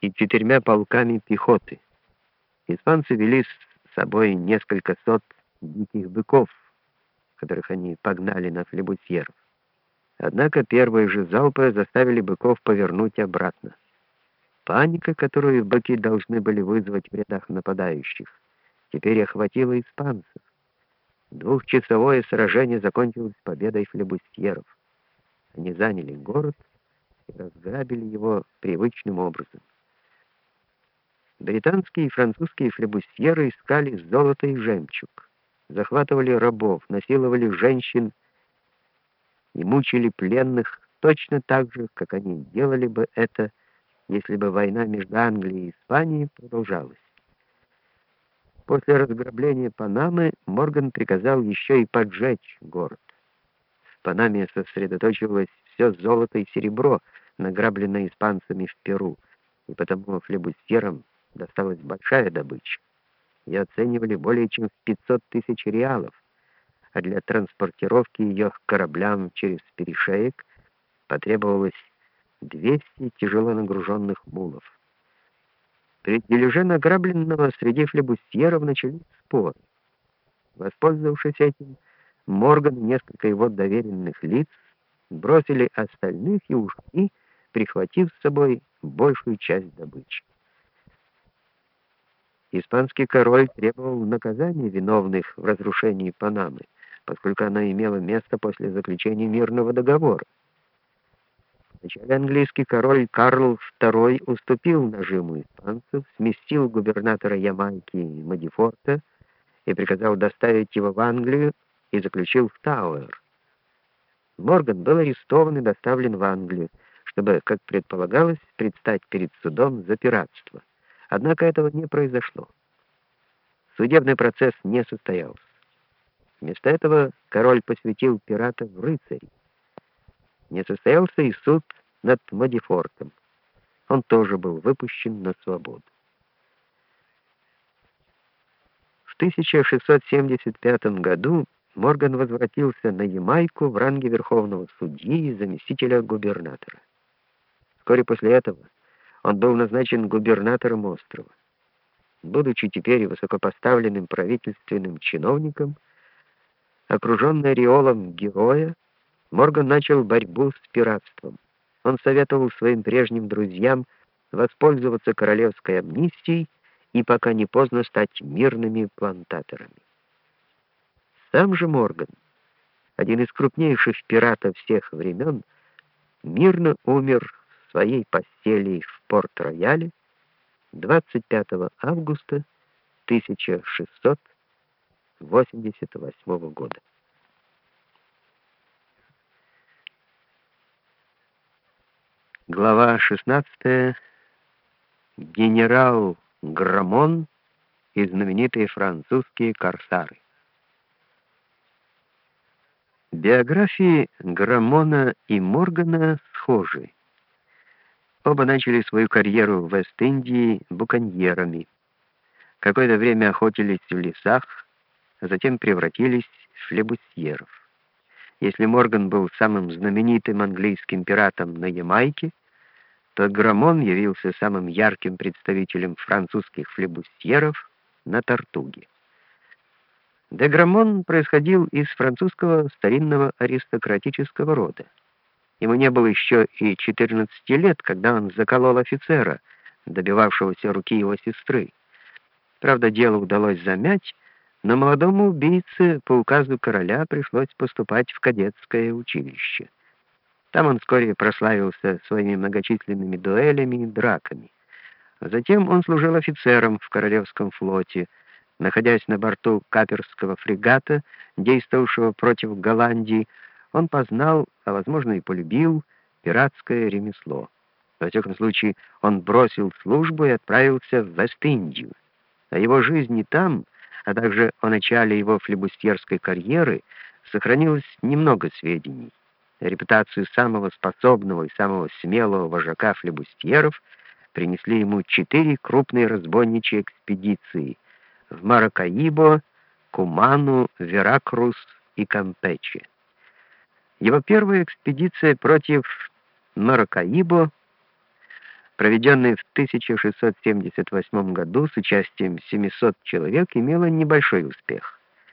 и четырьмя полками пехоты. Испанцы вели с собой несколько сот диких быков, которых они погнали на флебусьеров. Однако первые же залпы заставили быков повернуть обратно. Паника, которую быки должны были вызвать в рядах нападающих, теперь охватила испанцев. Двухчасовое сражение закончилось победой флебустьеров. Они заняли город и разграбили его привычным образом. Британские и французские флебустьеры искали золото и жемчуг, захватывали рабов, насиловали женщин и мучили пленных точно так же, как они делали бы это, если бы война между Англией и Испанией продолжалась. После разграбления Панамы Морган приказал еще и поджечь город. В Панаме сосредоточилось все золото и серебро, награбленное испанцами в Перу, и потому флебустьерам досталась большая добыча. Ее оценивали более чем в 500 тысяч реалов, а для транспортировки ее к кораблям через перешеек потребовалось 200 тяжело нагруженных мулов. При дележе награбленного среди флебустьеров начались споры. Воспользовавшись этим, Морган и несколько его доверенных лиц бросили остальных и ушли, прихватив с собой большую часть добычи. Испанский король требовал наказания виновных в разрушении Панамы, поскольку она имела место после заключения мирного договора. Вначале английский король Карл II уступил нажиму испанцев, сместил губернатора Ямайки Мадифорта и приказал доставить его в Англию и заключил в Тауэр. Морган был арестован и доставлен в Англию, чтобы, как предполагалось, предстать перед судом за пиратство. Однако этого не произошло. Судебный процесс не состоялся. Вместо этого король посвятил пирата в рыцари. Не состоялся и суд над Модифортом. Он тоже был выпущен на свободу. В 1675 году Морган возвратился на Ямайку в ранге верховного судьи и заместителя губернатора. Вскоре после этого он был назначен губернатором острова. Будучи теперь высокопоставленным правительственным чиновником, окруженный ореолом героя, Морган начал борьбу с пиратством. Он советовал своим прежним друзьям воспользоваться королевской амнистией и пока не поздно стать мирными плантаторами. Сам же Морган, один из крупнейших пиратов всех времен, мирно умер в своей постели в Порт-Рояле 25 августа 1688 года. Глава 16. Генерал Грамон и знаменитые французские корсары. Биографии Грамона и Моргана схожи. Оба начали свою карьеру в Вест-Индии буконьерами. Какое-то время охотились в лесах, а затем превратились в флебусьеров. Если Морган был самым знаменитым английским пиратом на Ямайке, то Грамон явился самым ярким представителем французских флебустьеров на Тартуге. Де Грамон происходил из французского старинного аристократического рода. Ему не было еще и 14 лет, когда он заколол офицера, добивавшегося руки его сестры. Правда, дело удалось замять, но молодому убийце по указу короля пришлось поступать в кадетское училище. Там он вскоре прославился своими многочисленными дуэлями и драками. Затем он служил офицером в Королевском флоте, находясь на борту каперского фрегата, действовавшего против Голландии, он познал, а возможно и полюбил, пиратское ремесло. Во всяком случае, он бросил службу и отправился в Вест-Индию. О его жизни там, а также о начале его флебустьерской карьеры, сохранилось немного сведений. Репутацию самого способного и самого смелого вожака флебустьеров принесли ему четыре крупные разбойничьи экспедиции в Маракаибо, Куману, Веракрус и Кампече. Его первая экспедиция против Маракаибо проведенное в 1678 году с участием 700 человек, имело небольшой успех.